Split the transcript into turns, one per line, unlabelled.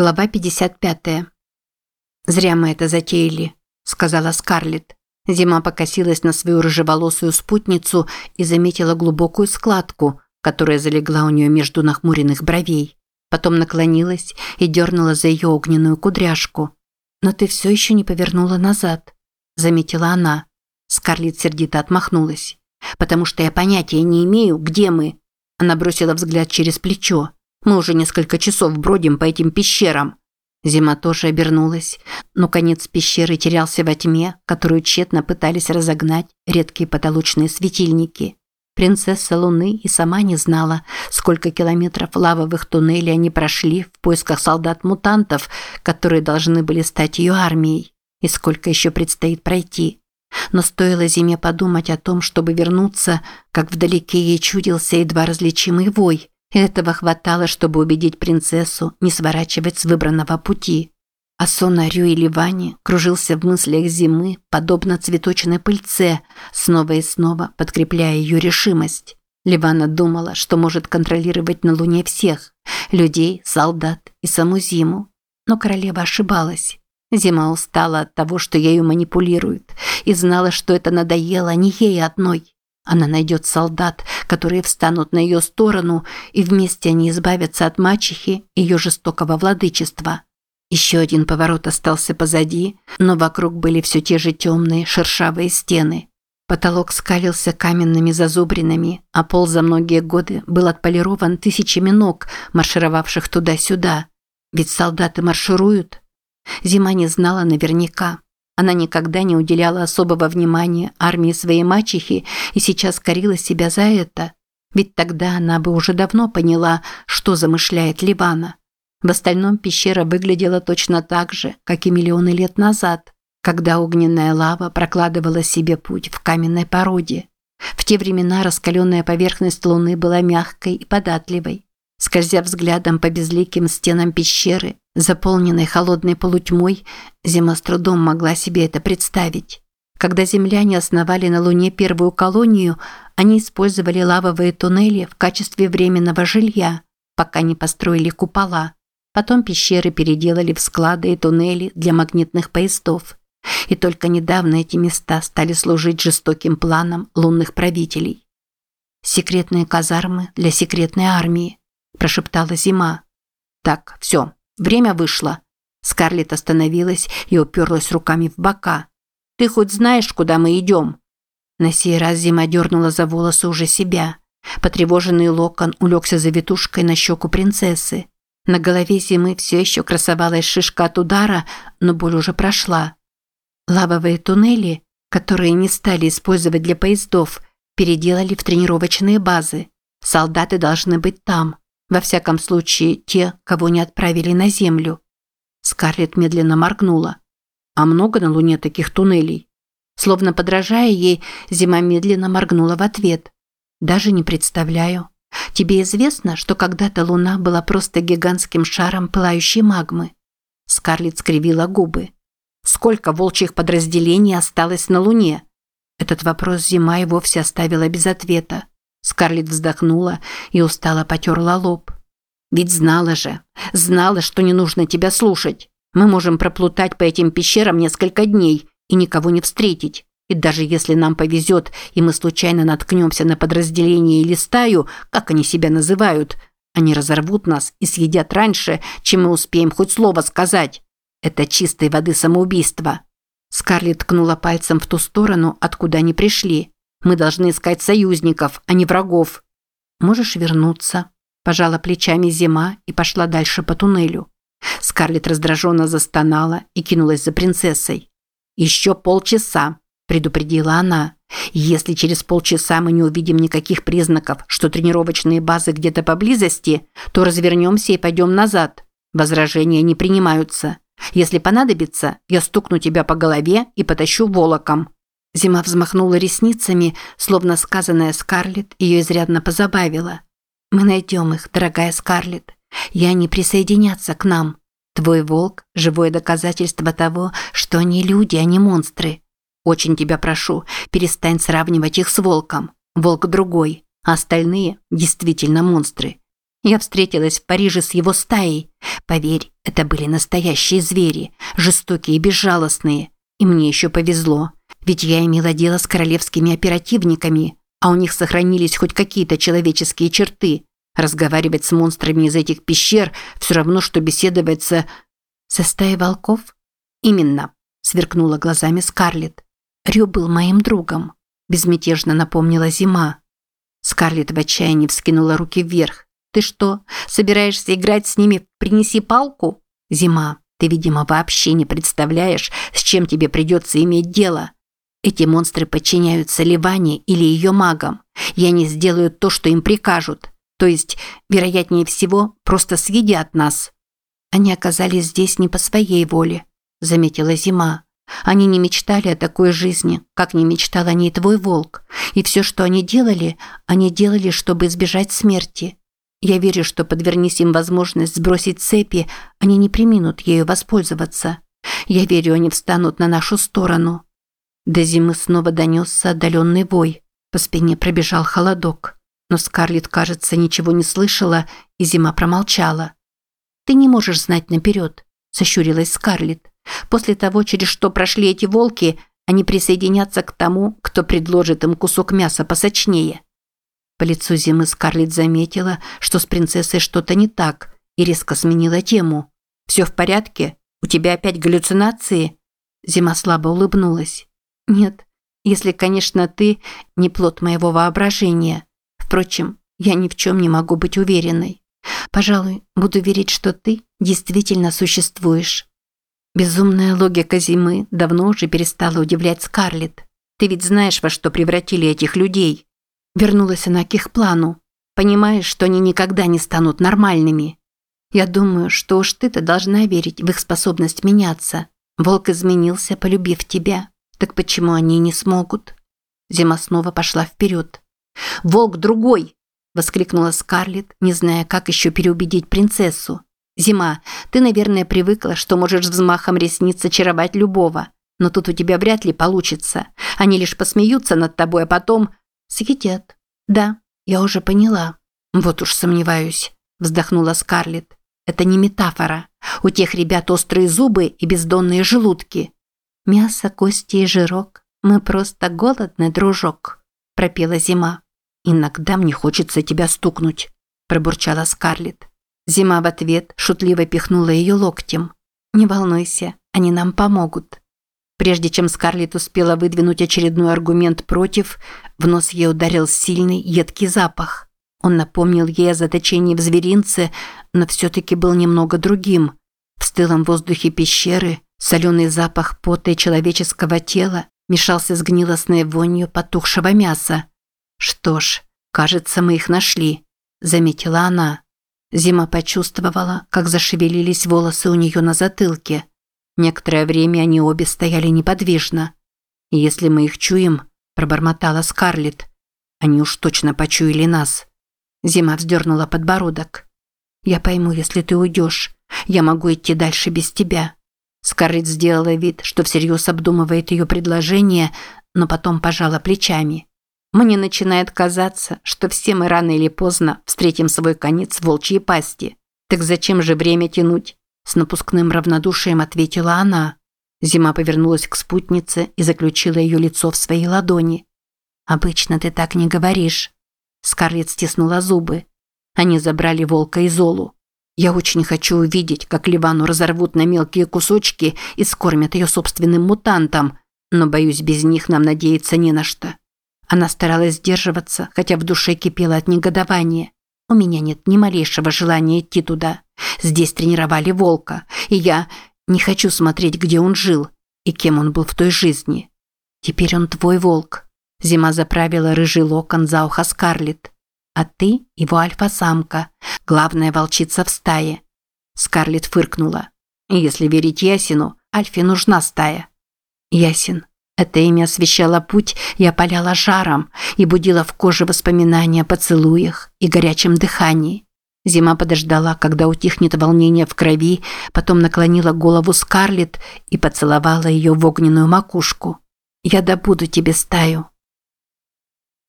Глава 55. «Зря мы это затеяли», – сказала Скарлетт. Зима покосилась на свою рыжеволосую спутницу и заметила глубокую складку, которая залегла у нее между нахмуренных бровей. Потом наклонилась и дернула за ее огненную кудряшку. «Но ты все еще не повернула назад», – заметила она. Скарлетт сердито отмахнулась. «Потому что я понятия не имею, где мы». Она бросила взгляд через плечо. «Мы уже несколько часов бродим по этим пещерам». Зима тоже обернулась, но конец пещеры терялся во тьме, которую тщетно пытались разогнать редкие потолочные светильники. Принцесса Луны и сама не знала, сколько километров лавовых туннелей они прошли в поисках солдат-мутантов, которые должны были стать ее армией, и сколько еще предстоит пройти. Но стоило Зиме подумать о том, чтобы вернуться, как вдалеке ей чудился едва различимый вой, этого хватало, чтобы убедить принцессу не сворачивать с выбранного пути. А сон о Рю и Ливане кружился в мыслях зимы, подобно цветочной пыльце, снова и снова подкрепляя ее решимость. Ливана думала, что может контролировать на Луне всех – людей, солдат и саму зиму. Но королева ошибалась. Зима устала от того, что ею манипулируют, и знала, что это надоело не ей одной. Она найдет солдат, которые встанут на ее сторону, и вместе они избавятся от мачехи и ее жестокого владычества. Еще один поворот остался позади, но вокруг были все те же темные, шершавые стены. Потолок скалился каменными зазубринами, а пол за многие годы был отполирован тысячами ног, маршировавших туда-сюда. Ведь солдаты маршируют. Зима не знала наверняка. Она никогда не уделяла особого внимания армии своей мачехи и сейчас корила себя за это. Ведь тогда она бы уже давно поняла, что замышляет Ливана. В остальном пещера выглядела точно так же, как и миллионы лет назад, когда огненная лава прокладывала себе путь в каменной породе. В те времена раскаленная поверхность Луны была мягкой и податливой. Скользя взглядом по безликим стенам пещеры, заполненной холодной полутьмой, Зима с трудом могла себе это представить. Когда земляне основали на Луне первую колонию, они использовали лавовые туннели в качестве временного жилья, пока не построили купола. Потом пещеры переделали в склады и туннели для магнитных поездов. И только недавно эти места стали служить жестоким планам лунных правителей. Секретные казармы для секретной армии прошептала Зима. Так, все, время вышло. Скарлетт остановилась и уперлась руками в бока. Ты хоть знаешь, куда мы идем? На сей раз Зима дернула за волосы уже себя. Потревоженный локон улегся за ветушкой на щеку принцессы. На голове Зимы все еще красовалась шишка от удара, но боль уже прошла. Лавовые туннели, которые не стали использовать для поездов, переделали в тренировочные базы. Солдаты должны быть там. Во всяком случае, те, кого не отправили на Землю. Скарлетт медленно моргнула. А много на Луне таких туннелей? Словно подражая ей, Зима медленно моргнула в ответ. Даже не представляю. Тебе известно, что когда-то Луна была просто гигантским шаром пылающей магмы? Скарлетт скривила губы. Сколько волчьих подразделений осталось на Луне? Этот вопрос Зима и вовсе оставила без ответа. Скарлетт вздохнула и устало потерла лоб. «Ведь знала же, знала, что не нужно тебя слушать. Мы можем проплутать по этим пещерам несколько дней и никого не встретить. И даже если нам повезет, и мы случайно наткнемся на подразделение или стаю, как они себя называют, они разорвут нас и съедят раньше, чем мы успеем хоть слово сказать. Это чистой воды самоубийство». Скарлетт ткнула пальцем в ту сторону, откуда они пришли. Мы должны искать союзников, а не врагов. Можешь вернуться. Пожала плечами Зима и пошла дальше по туннелю. Скарлетт раздраженно застонала и кинулась за принцессой. «Еще полчаса», – предупредила она. «Если через полчаса мы не увидим никаких признаков, что тренировочные базы где-то поблизости, то развернемся и пойдем назад. Возражения не принимаются. Если понадобится, я стукну тебя по голове и потащу волоком». Зима взмахнула ресницами, словно сказанная Скарлетт ее изрядно позабавила. «Мы найдем их, дорогая Скарлетт, и они присоединятся к нам. Твой волк – живое доказательство того, что они люди, а не монстры. Очень тебя прошу, перестань сравнивать их с волком. Волк другой, а остальные – действительно монстры. Я встретилась в Париже с его стаей. Поверь, это были настоящие звери, жестокие и безжалостные. И мне еще повезло, ведь я имела дело с королевскими оперативниками, а у них сохранились хоть какие-то человеческие черты. Разговаривать с монстрами из этих пещер все равно, что беседовать со... стаей волков? Именно, сверкнула глазами Скарлетт. Рю был моим другом, безмятежно напомнила Зима. Скарлетт в отчаянии вскинула руки вверх. Ты что, собираешься играть с ними «принеси палку»? Зима, ты, видимо, вообще не представляешь, с чем тебе придется иметь дело. Эти монстры подчиняются Ливане или ее магам, и они сделают то, что им прикажут. То есть, вероятнее всего, просто съедят нас. Они оказались здесь не по своей воле, заметила Зима. Они не мечтали о такой жизни, как не мечтал о ней твой волк. И все, что они делали, они делали, чтобы избежать смерти. Я верю, что подвернись им возможность сбросить цепи, они не приминут ею воспользоваться. Я верю, они встанут на нашу сторону. До зимы снова донесся отдаленный вой. По спине пробежал холодок. Но Скарлетт, кажется, ничего не слышала, и зима промолчала. «Ты не можешь знать наперед», – сощурилась Скарлетт. «После того, через что прошли эти волки, они присоединятся к тому, кто предложит им кусок мяса посочнее». По лицу Зимы Скарлетт заметила, что с принцессой что-то не так, и резко сменила тему. «Все в порядке? У тебя опять галлюцинации?» Зима слабо улыбнулась. «Нет, если, конечно, ты не плод моего воображения. Впрочем, я ни в чем не могу быть уверенной. Пожалуй, буду верить, что ты действительно существуешь». Безумная логика Зимы давно уже перестала удивлять Скарлетт. «Ты ведь знаешь, во что превратили этих людей?» Вернулась она к их плану. Понимаешь, что они никогда не станут нормальными. Я думаю, что уж ты-то должна верить в их способность меняться. Волк изменился, полюбив тебя. Так почему они не смогут? Зима снова пошла вперед. «Волк другой!» – воскликнула Скарлетт, не зная, как еще переубедить принцессу. «Зима, ты, наверное, привыкла, что можешь взмахом ресниц очаровать любого. Но тут у тебя вряд ли получится. Они лишь посмеются над тобой, а потом «Съедят. Да, я уже поняла». «Вот уж сомневаюсь», – вздохнула Скарлетт. «Это не метафора. У тех ребят острые зубы и бездонные желудки». «Мясо, кости и жирок. Мы просто голодный дружок», – пропела Зима. «Иногда мне хочется тебя стукнуть», – пробурчала Скарлетт. Зима в ответ шутливо пихнула ее локтем. «Не волнуйся, они нам помогут». Прежде чем Скарлетт успела выдвинуть очередной аргумент против, в нос ей ударил сильный, едкий запах. Он напомнил ей о заточении в зверинце, но все-таки был немного другим. В стылом воздухе пещеры соленый запах пота и человеческого тела мешался с гнилостной вонью потухшего мяса. «Что ж, кажется, мы их нашли», – заметила она. Зима почувствовала, как зашевелились волосы у нее на затылке – Некоторое время они обе стояли неподвижно. «Если мы их чуем», – пробормотала Скарлетт, – «они уж точно почуяли нас». Зима вздернула подбородок. «Я пойму, если ты уйдешь. Я могу идти дальше без тебя». Скарлетт сделала вид, что всерьез обдумывает ее предложение, но потом пожала плечами. «Мне начинает казаться, что все мы рано или поздно встретим свой конец в волчьей пасти. Так зачем же время тянуть? С напускным равнодушием ответила она. Зима повернулась к спутнице и заключила ее лицо в свои ладони. «Обычно ты так не говоришь». Скарлетт стиснула зубы. Они забрали волка и Золу. Я очень хочу увидеть, как Ливану разорвут на мелкие кусочки и скормят ее собственным мутантам, но, боюсь, без них нам надеяться не на что. Она старалась сдерживаться, хотя в душе кипела от негодования. У меня нет ни малейшего желания идти туда. Здесь тренировали волка, и я не хочу смотреть, где он жил и кем он был в той жизни. Теперь он твой волк. Зима заправила рыжий локон за ухо Скарлетт. А ты его альфа-самка, главная волчица в стае. Скарлетт фыркнула. Если верить Ясину, Альфе нужна стая. Ясин. Это имя освещало путь и опаляло жаром, и будило в коже воспоминания о поцелуях и горячем дыхании. Зима подождала, когда утихнет волнение в крови, потом наклонила голову Скарлетт и поцеловала ее в огненную макушку. «Я добуду тебе стаю,